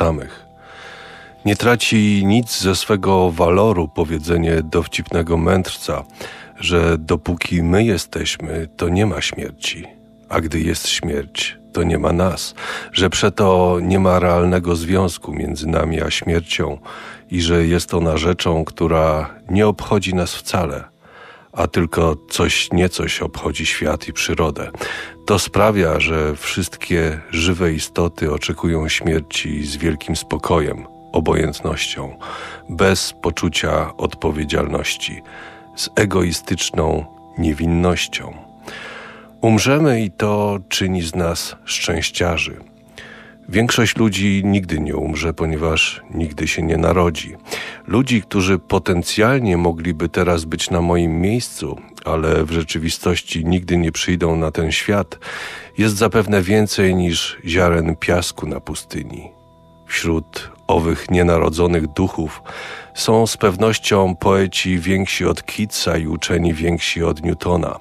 samych. Nie traci nic ze swego waloru powiedzenie dowcipnego mędrca, że dopóki my jesteśmy, to nie ma śmierci, a gdy jest śmierć, to nie ma nas, że przeto nie ma realnego związku między nami a śmiercią i że jest ona rzeczą, która nie obchodzi nas wcale, a tylko coś niecoś obchodzi świat i przyrodę. To sprawia, że wszystkie żywe istoty oczekują śmierci z wielkim spokojem, obojętnością, bez poczucia odpowiedzialności, z egoistyczną niewinnością. Umrzemy i to czyni z nas szczęściarzy. Większość ludzi nigdy nie umrze, ponieważ nigdy się nie narodzi. Ludzi, którzy potencjalnie mogliby teraz być na moim miejscu, ale w rzeczywistości nigdy nie przyjdą na ten świat, jest zapewne więcej niż ziaren piasku na pustyni. Wśród owych nienarodzonych duchów są z pewnością poeci więksi od Keatsa i uczeni więksi od Newtona.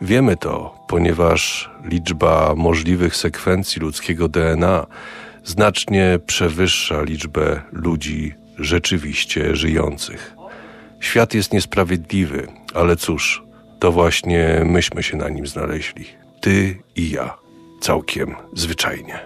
Wiemy to, ponieważ liczba możliwych sekwencji ludzkiego DNA znacznie przewyższa liczbę ludzi rzeczywiście żyjących. Świat jest niesprawiedliwy, ale cóż, to właśnie myśmy się na nim znaleźli. Ty i ja. Całkiem zwyczajnie.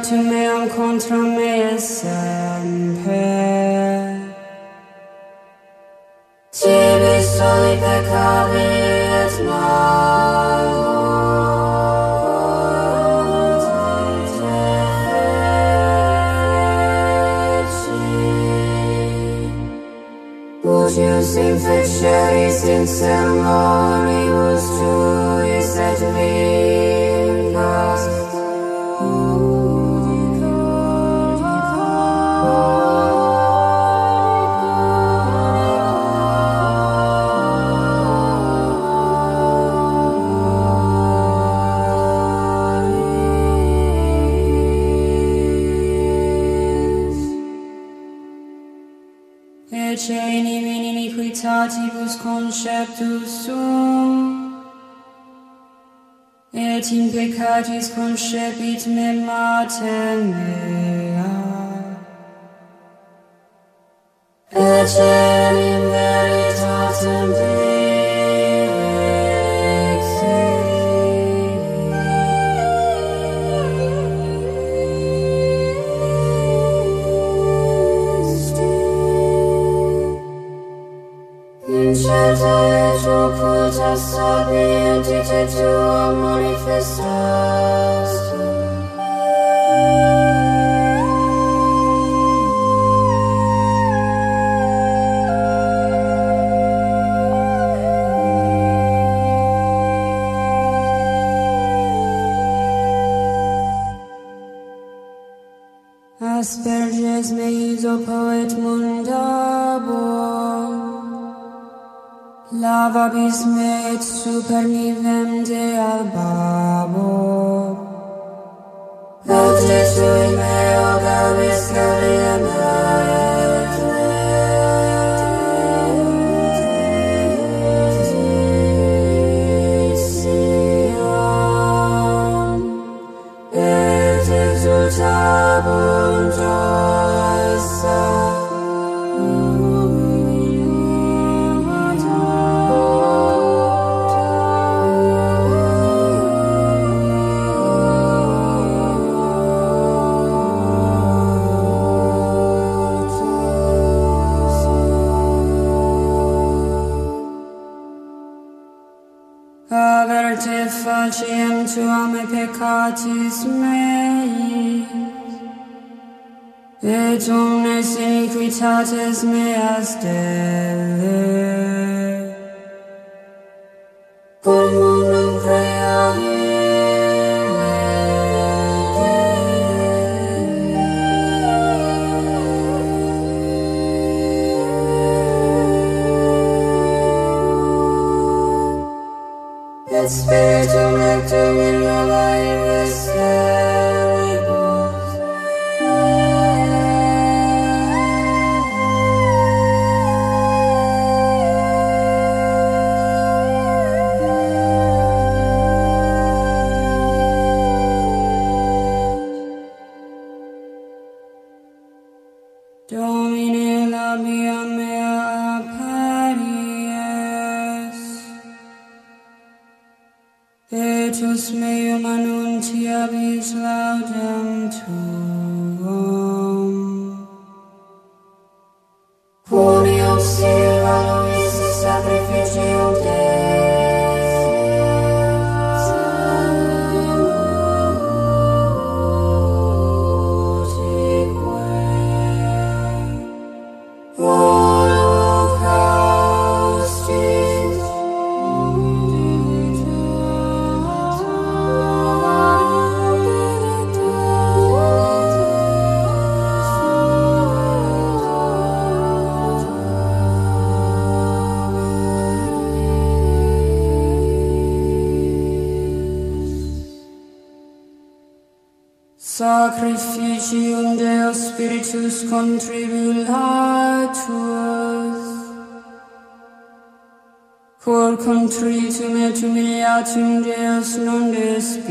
tu me encontras et in peccatis concepit me mater mea. Et in veritatem Dei, Incerta et occulta sapientite tua, kaçış meis Et omnes iniquitates meas delet Sacrificium Deo Spiritus contribulatus, cor contritum et humiliatum Deus non despicies.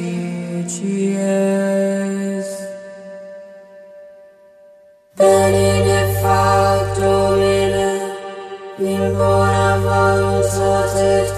Bene facto Domine, in bona voluntas et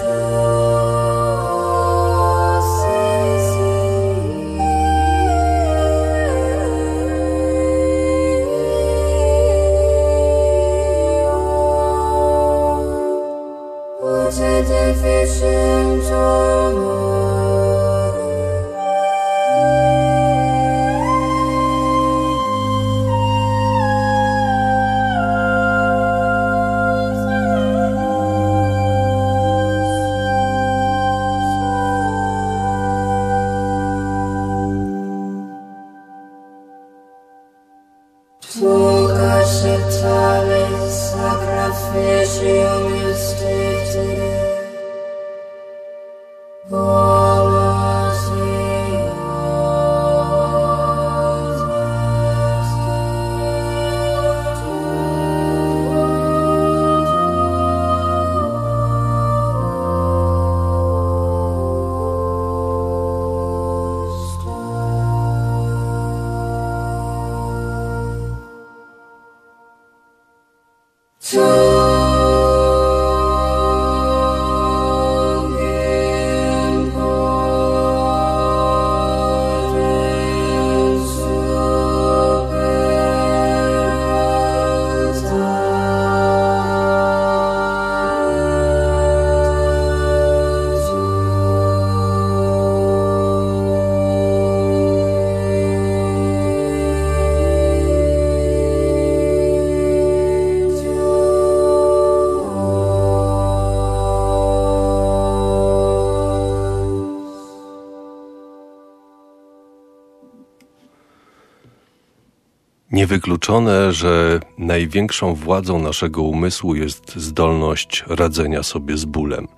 Niewykluczone, że największą władzą naszego umysłu jest zdolność radzenia sobie z bólem.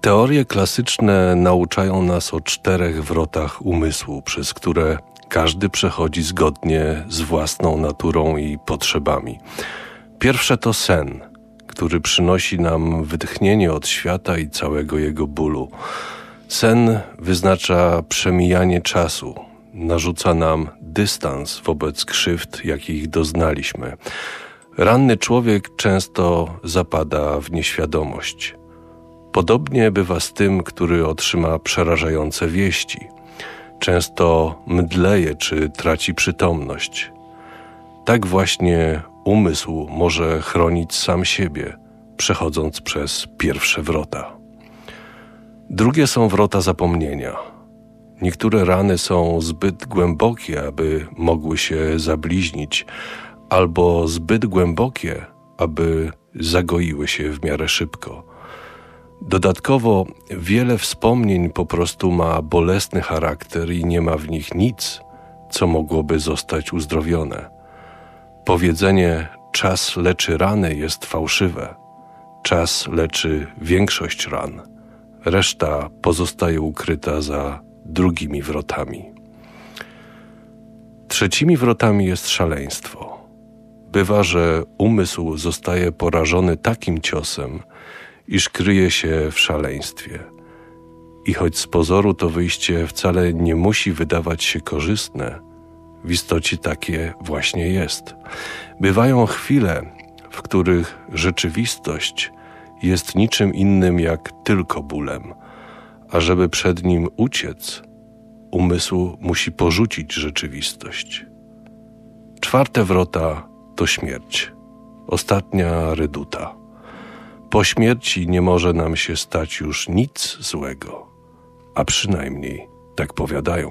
Teorie klasyczne nauczają nas o czterech wrotach umysłu, przez które każdy przechodzi zgodnie z własną naturą i potrzebami. Pierwsze to sen, który przynosi nam wytchnienie od świata i całego jego bólu. Sen wyznacza przemijanie czasu, narzuca nam dystans wobec krzywd, jakich doznaliśmy. Ranny człowiek często zapada w nieświadomość. Podobnie bywa z tym, który otrzyma przerażające wieści. Często mdleje czy traci przytomność. Tak właśnie umysł może chronić sam siebie, przechodząc przez pierwsze wrota. Drugie są wrota zapomnienia. Niektóre rany są zbyt głębokie, aby mogły się zabliźnić, albo zbyt głębokie, aby zagoiły się w miarę szybko. Dodatkowo wiele wspomnień po prostu ma bolesny charakter i nie ma w nich nic, co mogłoby zostać uzdrowione. Powiedzenie czas leczy rany jest fałszywe. Czas leczy większość ran. Reszta pozostaje ukryta za drugimi wrotami. Trzecimi wrotami jest szaleństwo. Bywa, że umysł zostaje porażony takim ciosem, iż kryje się w szaleństwie. I choć z pozoru to wyjście wcale nie musi wydawać się korzystne, w istocie takie właśnie jest. Bywają chwile, w których rzeczywistość jest niczym innym jak tylko bólem, a żeby przed nim uciec, umysł musi porzucić rzeczywistość. Czwarte wrota to śmierć, ostatnia reduta. Po śmierci nie może nam się stać już nic złego, a przynajmniej tak powiadają.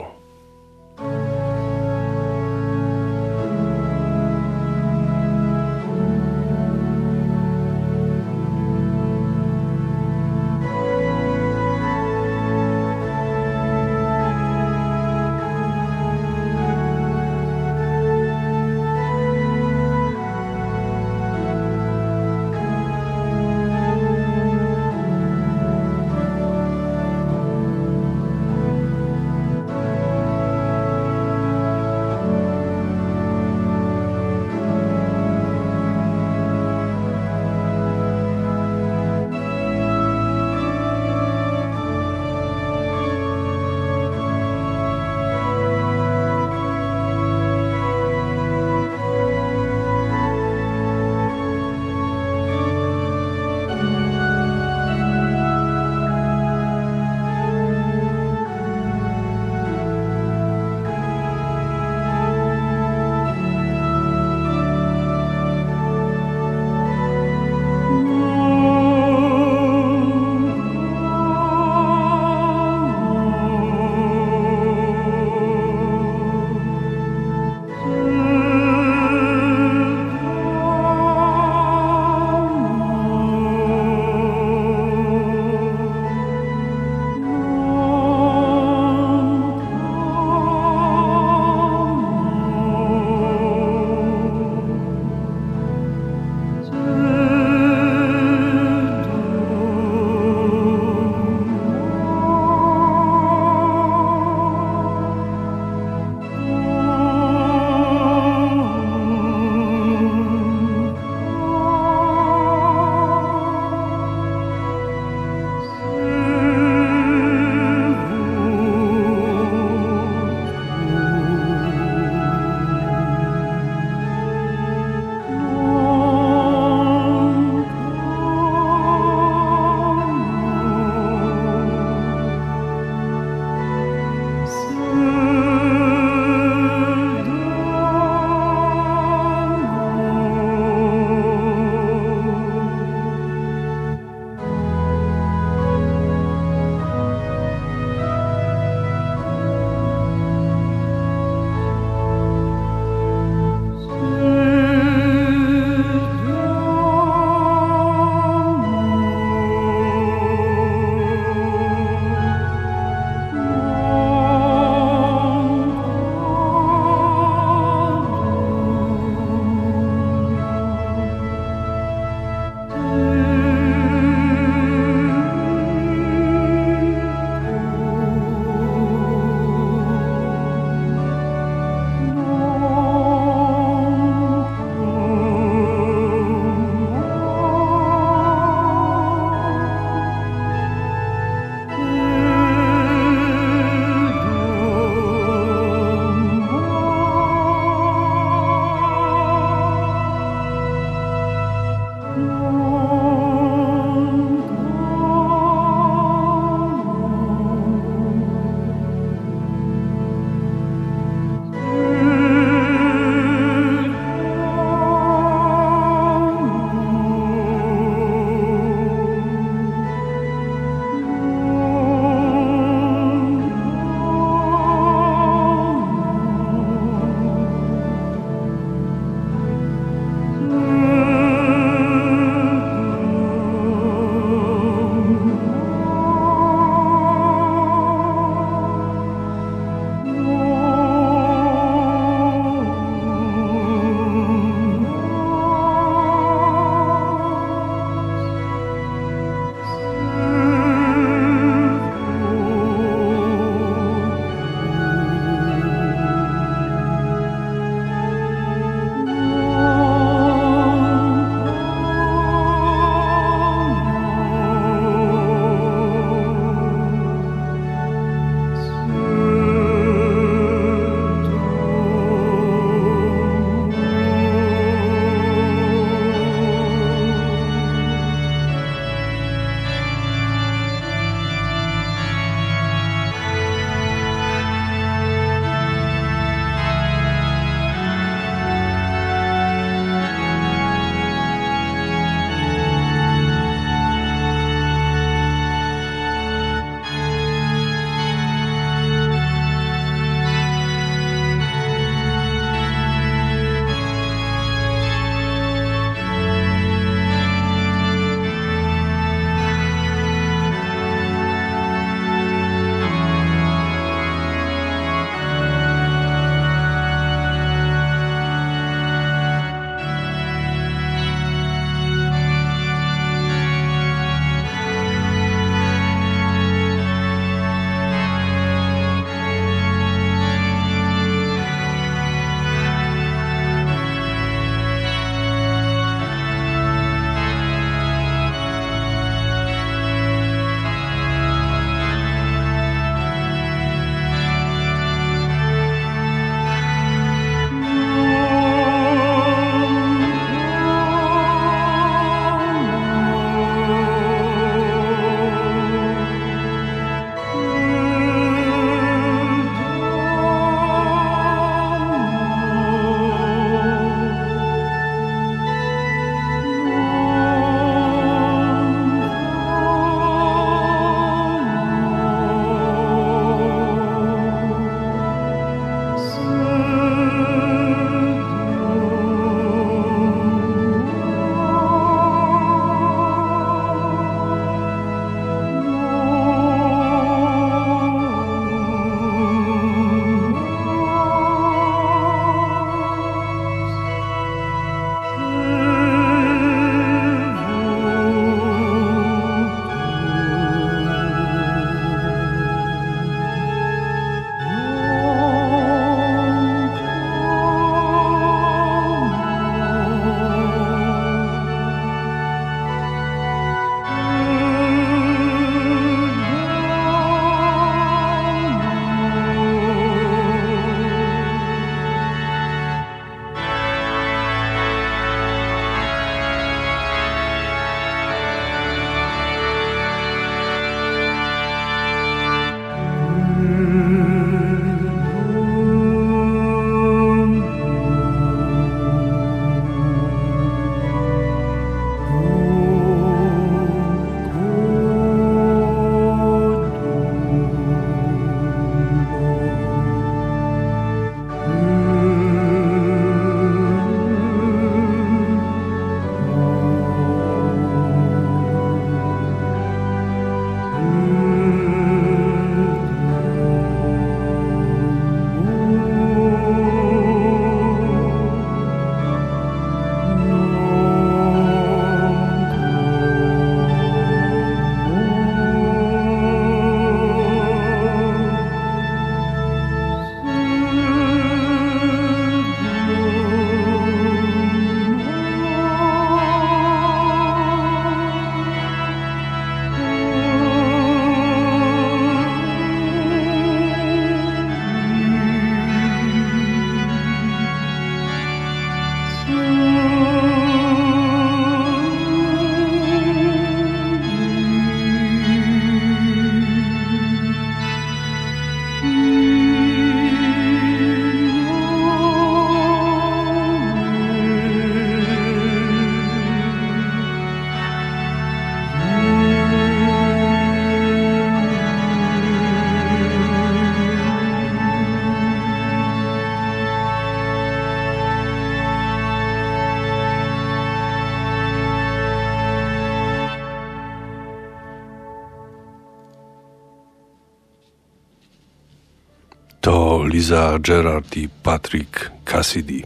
Liza Gerard i Patrick Cassidy.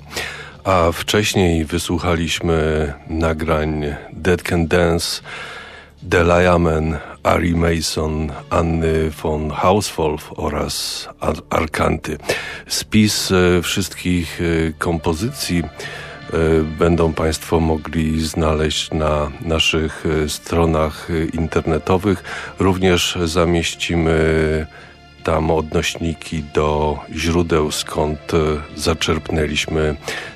A wcześniej wysłuchaliśmy nagrań Dead Can Dance, Deliamen, Ari Mason, Anny von Hauswolf oraz Arkanty. Spis e, wszystkich e, kompozycji e, będą Państwo mogli znaleźć na naszych stronach internetowych. Również zamieścimy tam odnośniki do źródeł, skąd zaczerpnęliśmy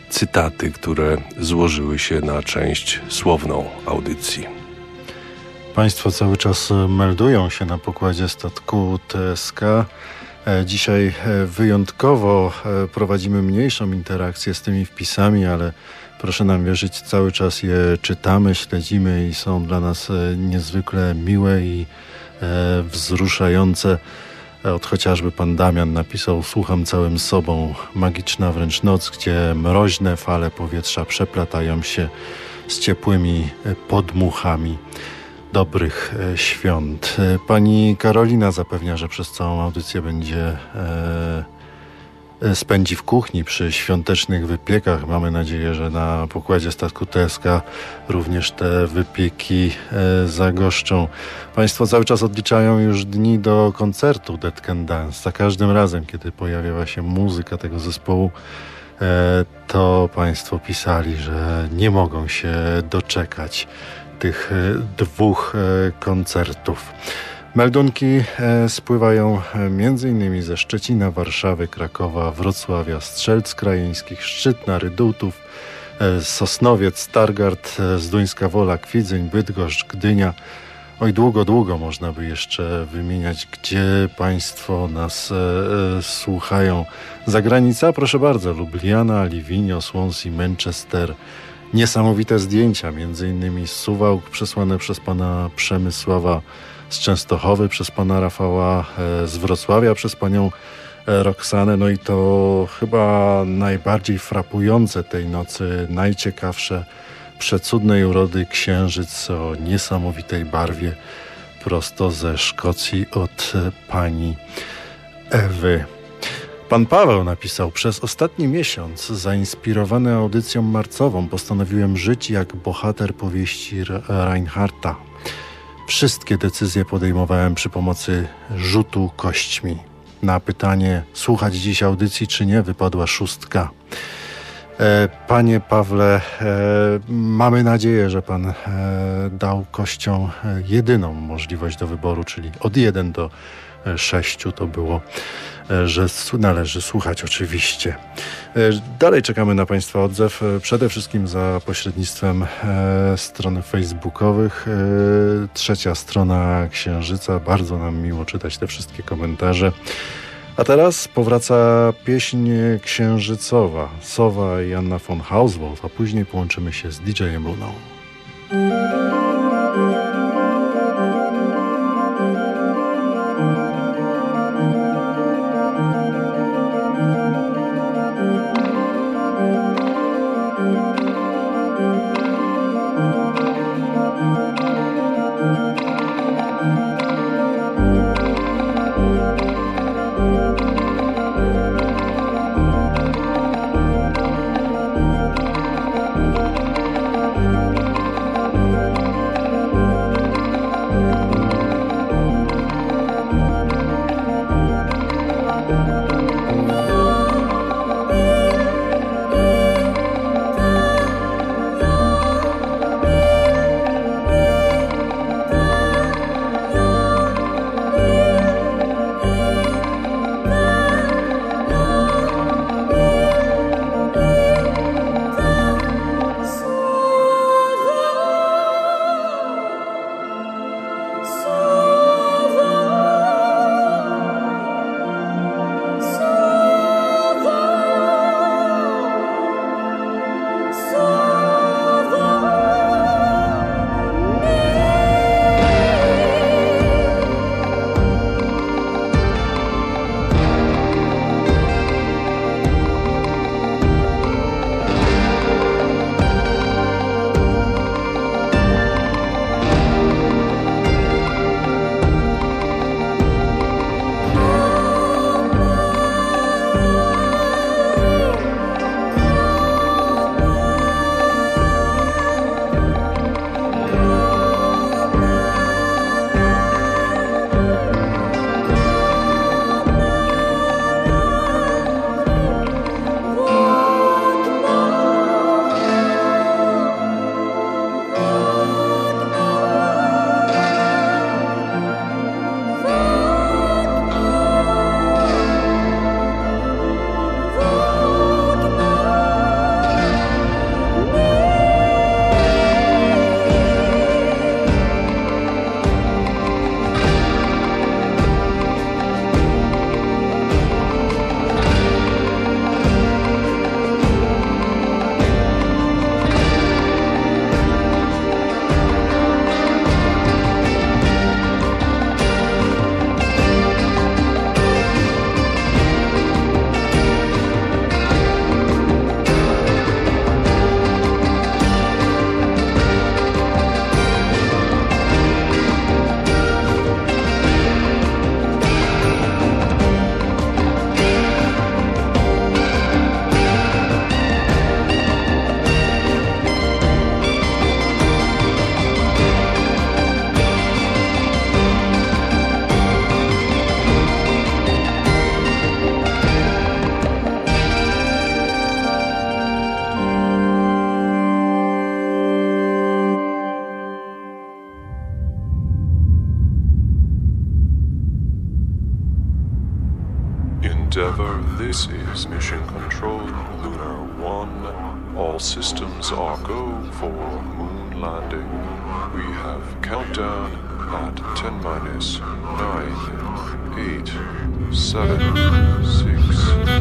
cytaty, które złożyły się na część słowną audycji. Państwo cały czas e, meldują się na pokładzie statku TSK. E, dzisiaj e, wyjątkowo prowadzimy mniejszą interakcję z tymi wpisami, ale proszę nam wierzyć, cały czas je czytamy, śledzimy i są dla nas niezwykle miłe i wzruszające. Od chociażby pan Damian napisał: Słucham całym sobą, magiczna wręcz noc, gdzie mroźne fale powietrza przeplatają się z ciepłymi podmuchami dobrych e, świąt. E, pani Karolina zapewnia, że przez całą audycję będzie e, spędzi w kuchni przy świątecznych wypiekach. Mamy nadzieję, że na pokładzie statku TSK również te wypieki zagoszczą. Państwo cały czas odliczają już dni do koncertu Dead Can Dance. Za każdym razem, kiedy pojawiała się muzyka tego zespołu, to Państwo pisali, że nie mogą się doczekać tych e, dwóch e, koncertów. Meldunki e, spływają m.in. ze Szczecina, Warszawy, Krakowa, Wrocławia, Strzelc Krajeńskich, Szczytna, Rydutów, Sosnowiec, Stargard, Zduńska Wola, Kwidzeń, Bydgoszcz, Gdynia. Oj, długo, długo można by jeszcze wymieniać, gdzie Państwo nas e, słuchają. Zagranica, proszę bardzo, Lubliana, Livigno, Swansea, Manchester, niesamowite zdjęcia, między innymi z Suwałk przesłane przez pana Przemysława z Częstochowy, przez pana Rafała e, z Wrocławia, przez panią e, Roxanę. No i to chyba najbardziej frapujące tej nocy, najciekawsze, przecudnej urody księżyc o niesamowitej barwie prosto ze Szkocji od e, pani Ewy. Pan Paweł napisał: Przez ostatni miesiąc, zainspirowany audycją marcową, postanowiłem żyć jak bohater powieści Reinharta. Wszystkie decyzje podejmowałem przy pomocy rzutu kośćmi. Na pytanie, słuchać dziś audycji czy nie, wypadła szóstka. E, panie Pawle, e, mamy nadzieję, że Pan e, dał kościom jedyną możliwość do wyboru, czyli od 1 do 6 to było że należy słuchać oczywiście. E, dalej czekamy na Państwa odzew, e, przede wszystkim za pośrednictwem e, stron facebookowych. Trzecia strona Księżyca, bardzo nam miło czytać te wszystkie komentarze. A teraz powraca pieśń księżycowa, Sowa i Anna von Hauswolf, a później połączymy się z DJ-em Luną.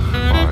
Oh.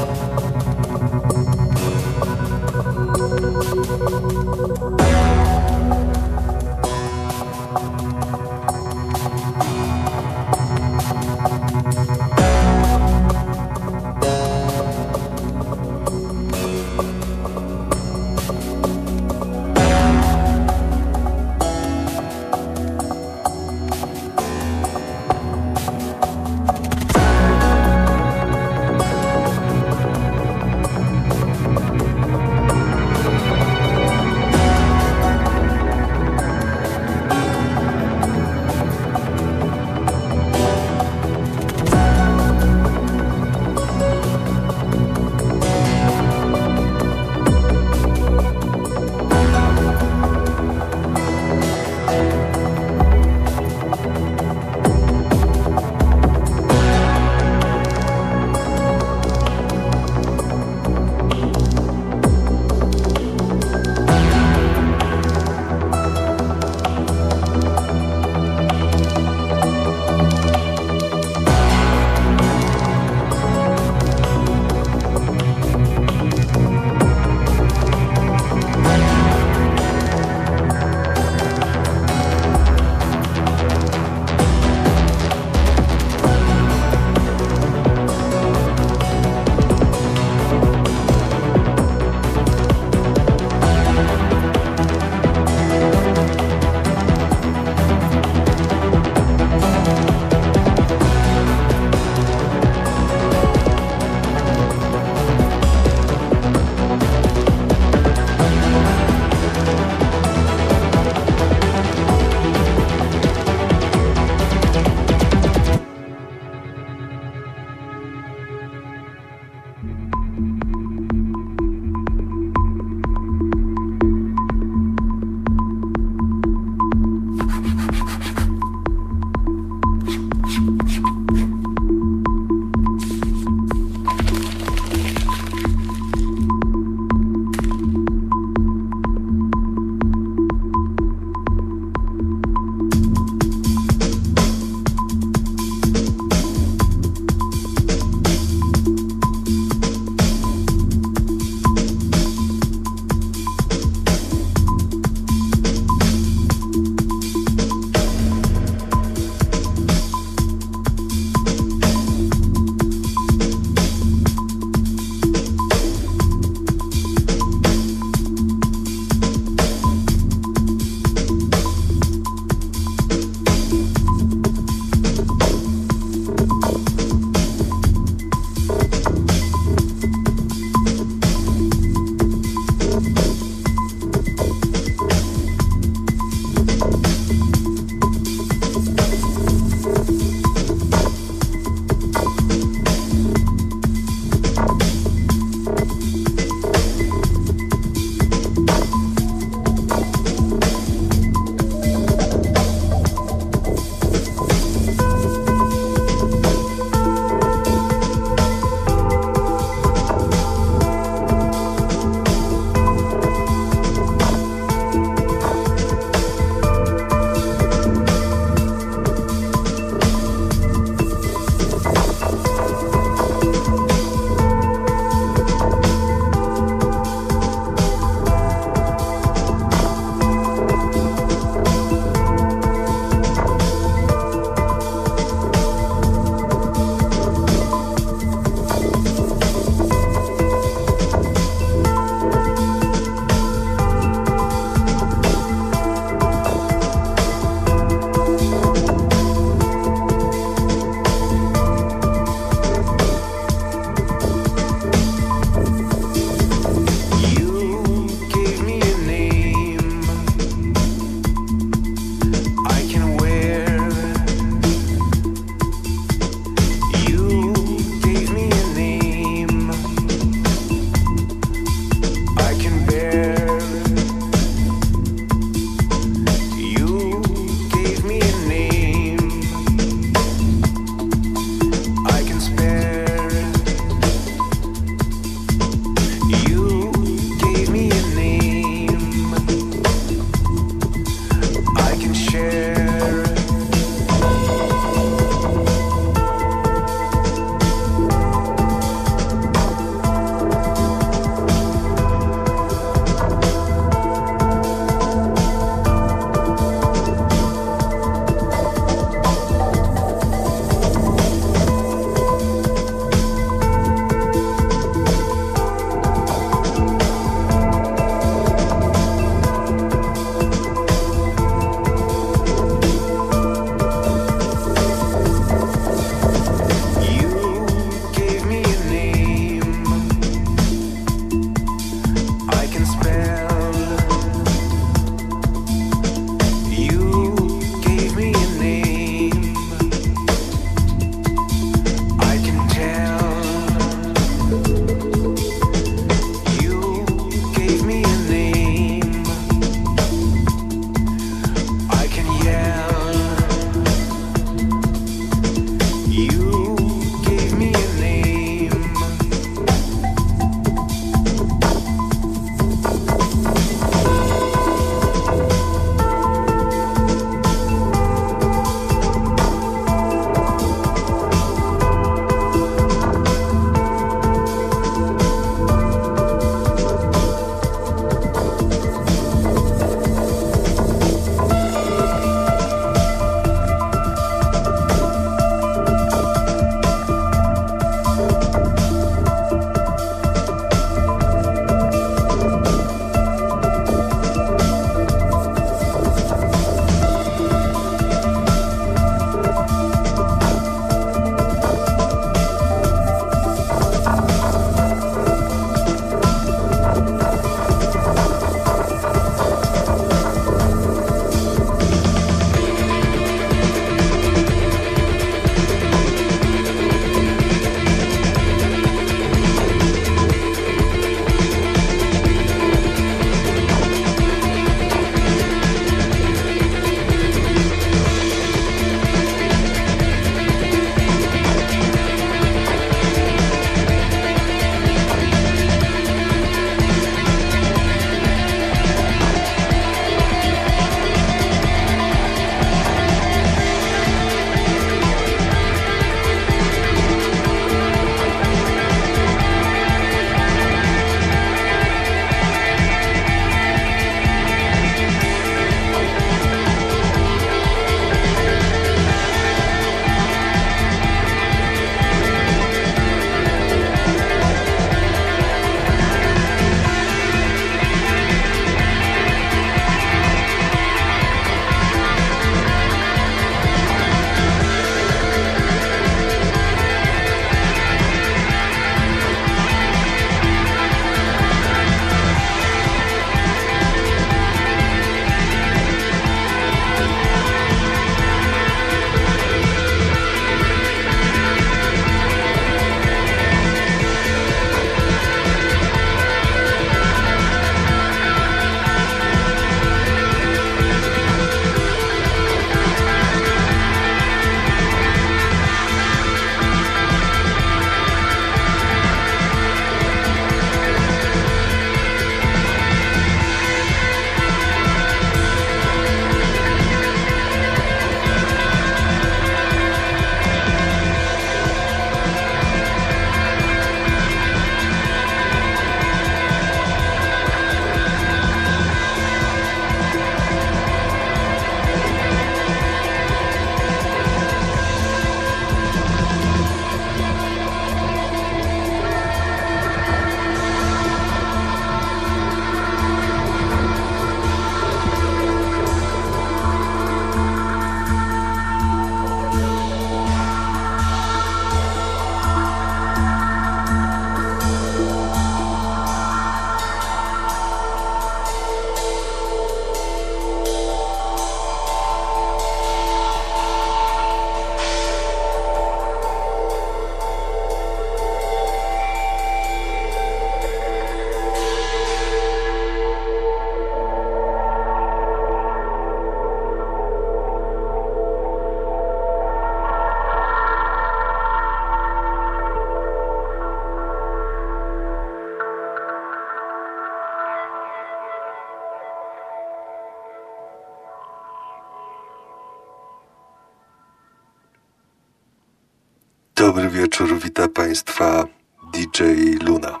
Państwa DJ Luna.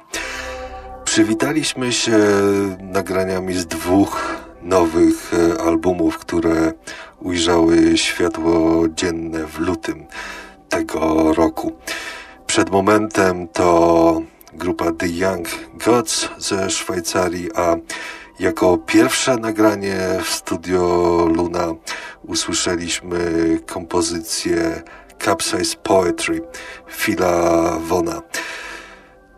Przywitaliśmy się nagraniami z dwóch nowych e, albumów, które ujrzały światło dzienne w lutym tego roku. Przed momentem to grupa The Young Gods ze Szwajcarii, a jako pierwsze nagranie w studio Luna usłyszeliśmy kompozycję Capsize Poetry Phila Vona.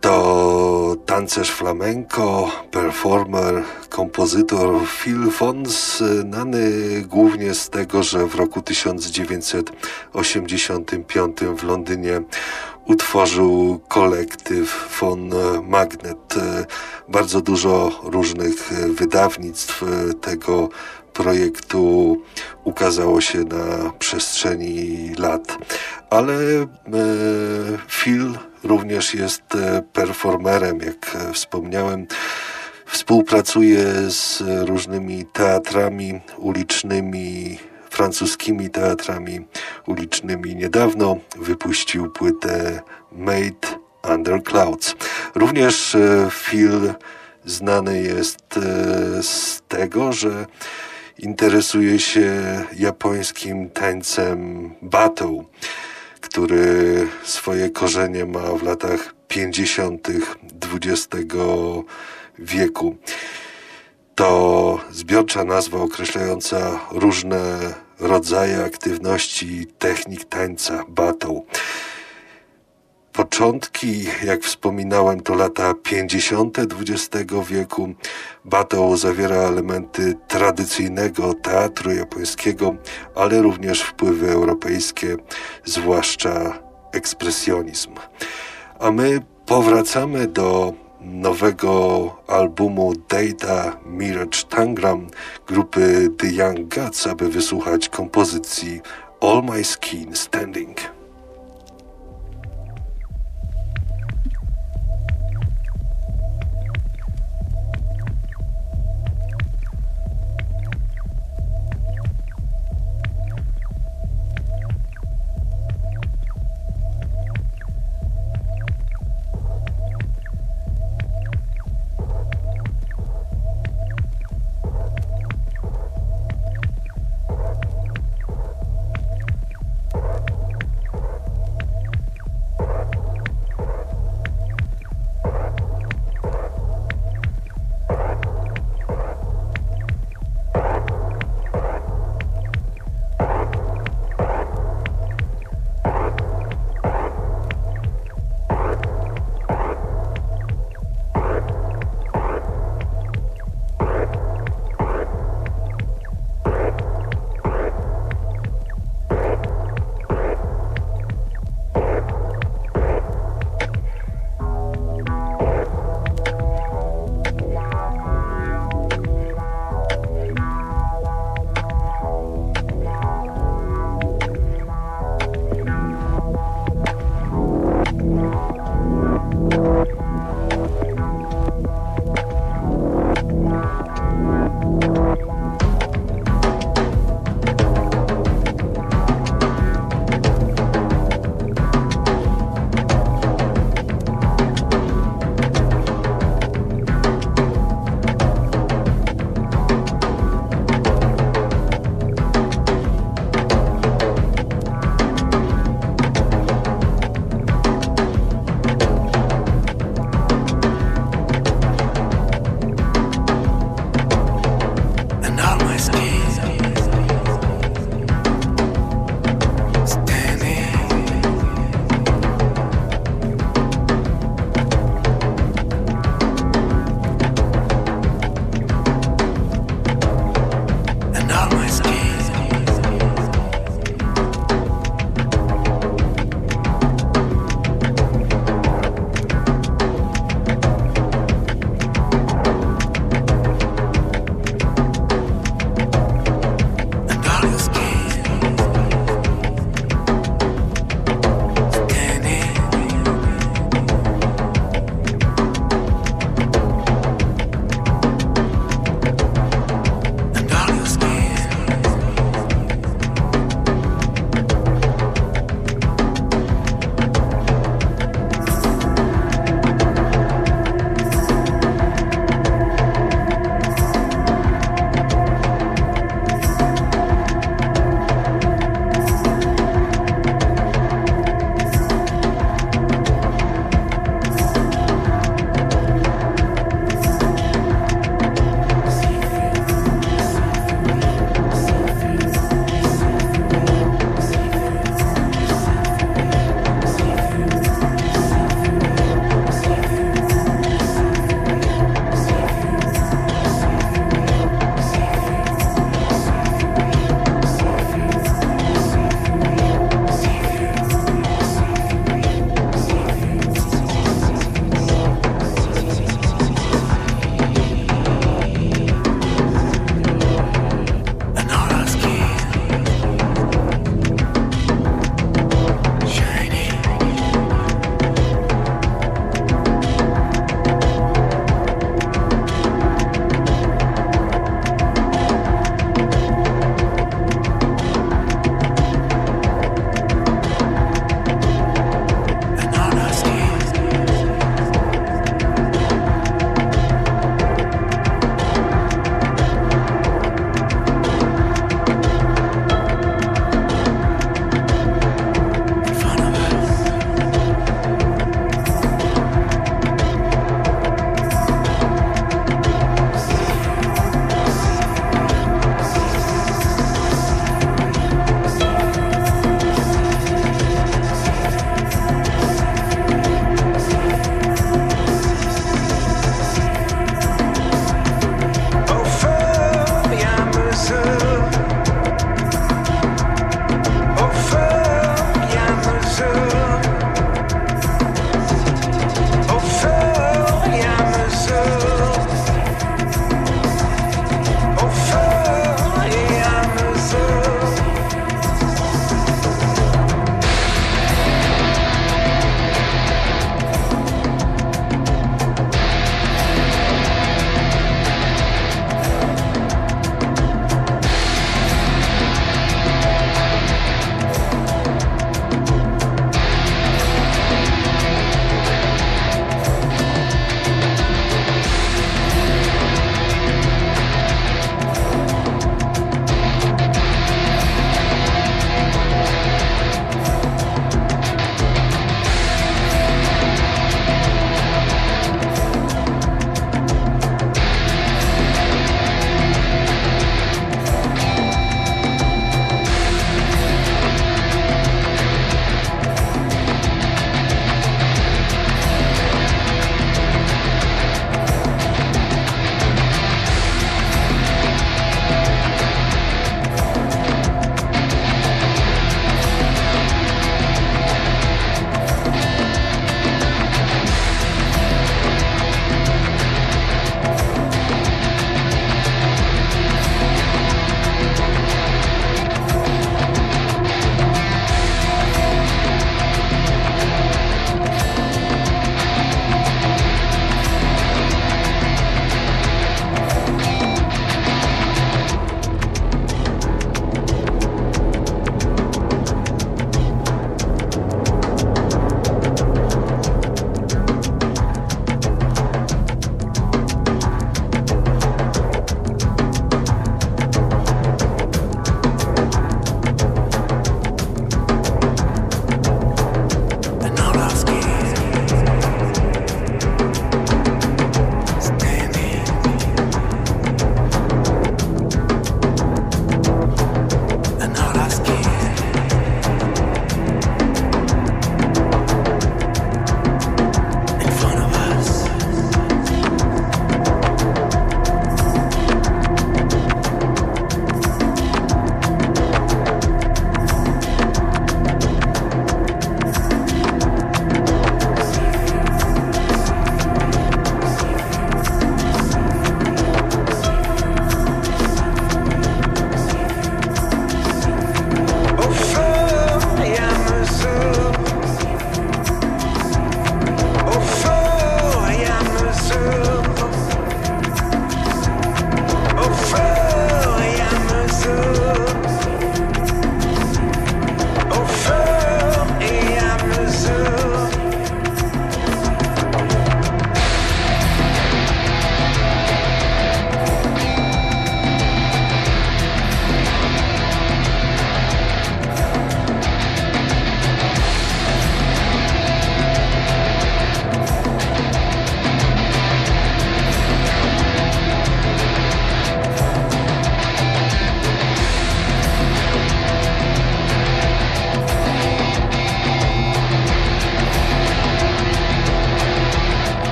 To tancerz flamenco, performer, kompozytor Phil Von, znany głównie z tego, że w roku 1985 w Londynie utworzył kolektyw Von Magnet. Bardzo dużo różnych wydawnictw tego projektu ukazało się na przestrzeni lat. Ale e, Phil również jest e, performerem, jak wspomniałem. Współpracuje z różnymi teatrami ulicznymi, francuskimi teatrami ulicznymi. Niedawno wypuścił płytę Made Under Clouds. Również e, Phil znany jest z tego, że interesuje się japońskim tańcem batą, który swoje korzenie ma w latach 50. XX wieku. To zbiorcza nazwa określająca różne rodzaje aktywności technik tańca batą. Początki, jak wspominałem, to lata 50. XX wieku. Bato zawiera elementy tradycyjnego teatru japońskiego, ale również wpływy europejskie, zwłaszcza ekspresjonizm. A my powracamy do nowego albumu Data Mirage Tangram grupy The Young Gods, aby wysłuchać kompozycji All My Skin Standing.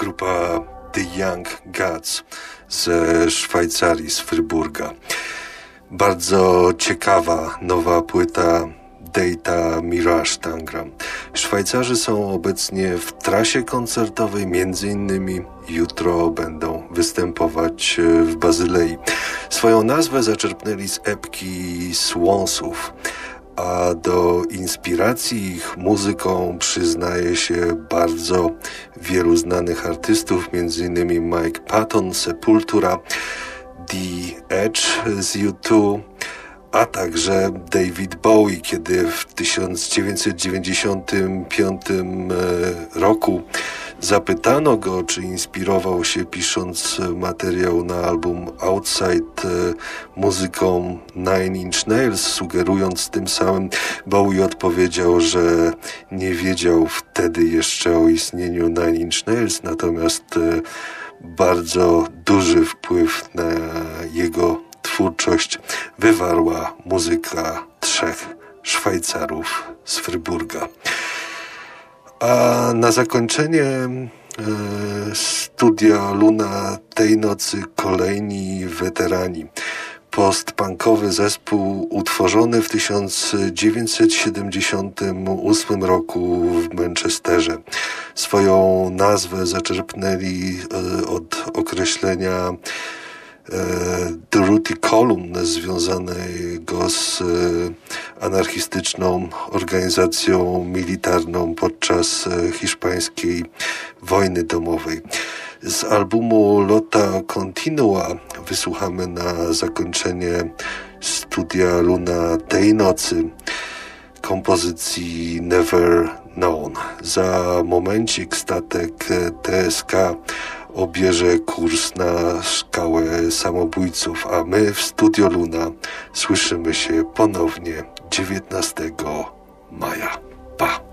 Grupa The Young Gods ze Szwajcarii, z Fryburga. Bardzo ciekawa nowa płyta Data Mirage Tangram. Szwajcarzy są obecnie w trasie koncertowej, między innymi jutro będą występować w Bazylei. Swoją nazwę zaczerpnęli z epki Swonsów a do inspiracji ich muzyką przyznaje się bardzo wielu znanych artystów, m.in. Mike Patton, Sepultura, The Edge z U2, a także David Bowie, kiedy w 1995 e, roku Zapytano go, czy inspirował się pisząc materiał na album Outside e, muzyką Nine Inch Nails, sugerując tym samym, Bowie odpowiedział, że nie wiedział wtedy jeszcze o istnieniu Nine Inch Nails, natomiast e, bardzo duży wpływ na jego twórczość wywarła muzyka trzech Szwajcarów z Fryburga. A na zakończenie e, studia Luna tej nocy kolejni weterani. Postpunkowy zespół utworzony w 1978 roku w Manchesterze. Swoją nazwę zaczerpnęli e, od określenia Dorothy Column związanego z e, anarchistyczną organizacją militarną podczas e, hiszpańskiej wojny domowej. Z albumu Lota Continua wysłuchamy na zakończenie studia Luna tej nocy kompozycji Never Known. Za momencik statek TSK obierze kurs na szkałę samobójców, a my w Studio Luna słyszymy się ponownie 19 maja. Pa!